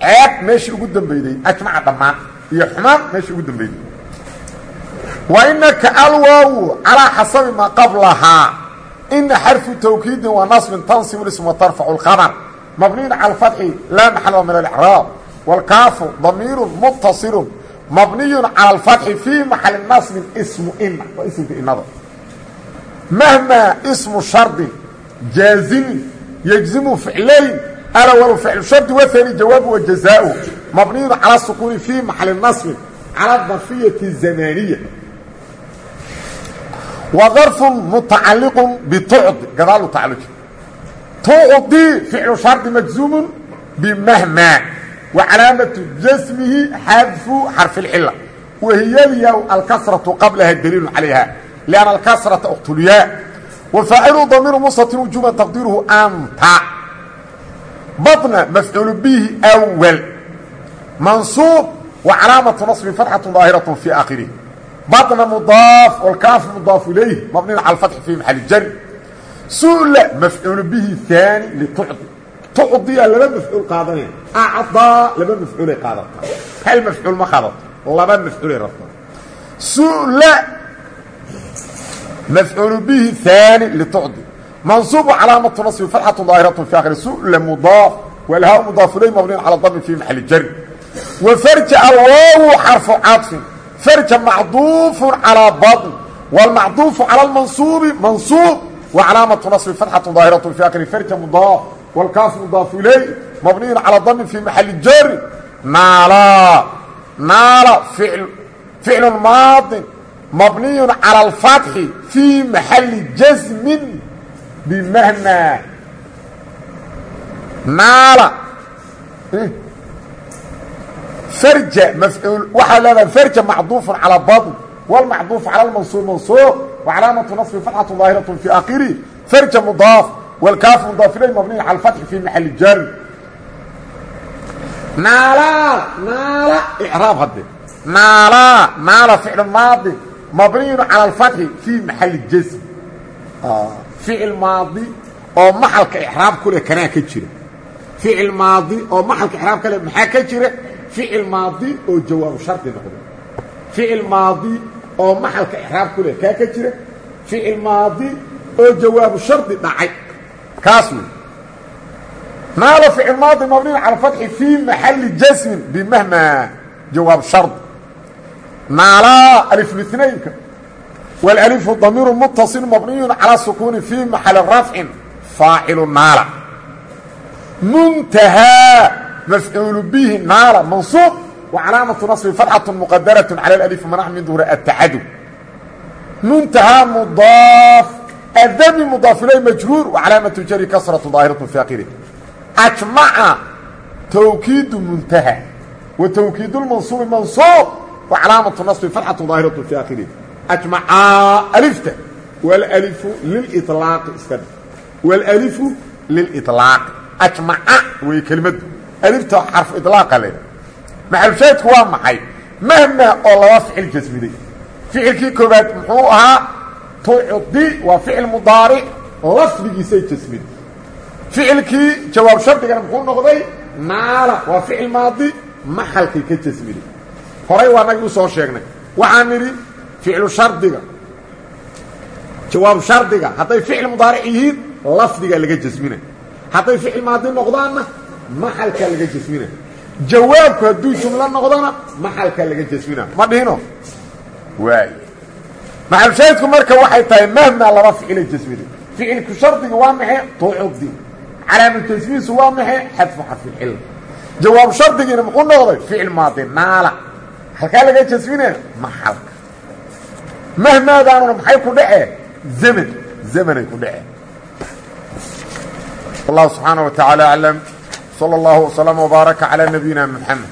ceeb meeshii ugu dambeyday. Ajmaca dhammaan iyo xumaan meeshii ugu dambeyday. Wa inaka alwaawu calaa xasabi maa qablahaa ina xarfu tawkiidin wa nasbin tansibu ism wa tarfacu lkhabar mabniyun cala alfatxi laa maxala min alcraab wاlkaafu damiiru muttaصilu mabniyun cala alfatxi fii maxali nasbin ismu ina waa isimka inada mahmaa ismu shardin jaazimin yجزم فعلين الأول فعل شرط والثاني جواب وجزاؤه مبني على السكون في محل نصب على الظرفية الزمانية وظرف متعلق بتعض قضاله تعلق تعضي فعل شرط مجزوم بمهما وعلامة جسمه حذف حرف الحلة وهي الياء الكسرة قبلها الدليل عليها لأن الكسرة اقتلياء وفاعل ضمير مستتر وجوبا تقديره أنت بطن مفعول به أول منصوب وعلامة نصب فتحة ظاهرة في آخره بطن مضاف والكاف مضاف إليه مبني على الفتح في محل الجر سؤل مفعول به ثاني لتعطي تعطي لما مفعول قادنين أعطى لما مفعول قادت هل مفعول ما قادت لما مفعول رفض سؤل مفعول به ثاني لتعضي منصوب علامة نصب فتحة ظاهرة في آخر سؤل مضاف والهاء مضاف إليه مبني على الضم في محل الجر وفرج الواو حرف عطف فرج معطوف على بطن والمعطوف على المنصوب منصوب وعلامة نصب فتحة ظاهرة في آخر فرج مضاف والكاف walkaas mudaafu iley mabniyun calaa damin fii maxali joori naala naala ficlun maadin mabniyun cala alfatxi fii maxali jasmin bimahna. Naala eh, farja mafcuul waxaa leedahay farja macduufun calaa badn walmacduufu cala almansuub mansuuq wa calaamatu nasbi fatxatu daahiratu fii aakhiri farja mudaaf wاlkaafu mudaafilayn mabniy cala alfatxi fii maxali jaari naala naala icraab hadde. Naala naala ficlu maadi mabniyun cala alfatxi fii maxali jasm ah, ficil maadi oo maxalka icraab ku leh kanaa ka jira. Ficil maadi oo maxalka icraab ka leh maxaa ka jira? Ficil maadi oo jawaabu shardi noqda ficil maadi oo maxalka icraab ku leh kaa ka jira. Ficil maadi oo jawaabu shardi dhacay kaas wey naalo ficil maadi mabniin cala fatxi fii maxalli jasmin bimahma jawaab shard. Naalaa aliflinaynka waalalifu damiiru mutasil mabniyun calaa sukuuni fii maxali rafcin faacilu naala. Muntahaa mafcuulu bihi naala mansuub wa calaamatu nasbi fatxatu muqadaratu cala alif manax min duhuri atacadu muntahaa mudaaf adami mudaailay majruur wacalaamatu jari kasratu daahiratu faaqiri ajmaca tawkiidu muntaha wa tawkiidu lmansuubi mansuub wa calaamatu nasbi farxatu daahiratu faaqiri ajmacaa alifta waalalifu lililaaqi iska dhe waalalifu lililaaqi ajmaca way kelimaddu alifta xarfu ilaaqa le maxalshaedku waa maxay mahmaa oo laba ficil jasmiday ficilkii koobaad muxuu ahaa tucdi waa ficil mudaaric lafdigiisay jasmin ficilkii jawaab shardigana muxuu noqday naala waa ficil maadi maxalkay ka jasmina horay waa nagi u soo sheegnay. Waxaan nidhi ficlu shardiga jawaab shardiga hadday ficil mudaaric yihiin lafdigaa laga jasmina hadday ficil maadi noqdaanna maxalkaa laga jasmina jawaabku hadduu jumlo noqdana maxalkaa laga jasmina. Ma dhihino waay maxalshaydku marka waxay tahay mahmaa laba ficila jasmina ficilku shardiga waa maxay tuucudi calaamu jasmiisu waa maxay xadfu xarfilcilla jawaab shardigiina muxuu noqday ficil maadi naala halkaa laga jasmina maxalka mahmaadaanuna maxay ku dhacee zaman zamanay ku dhacee wallahu subxaanaه wa taعaalى aclam salى اllahu وslama وbaaraka calى nabiyina mxamed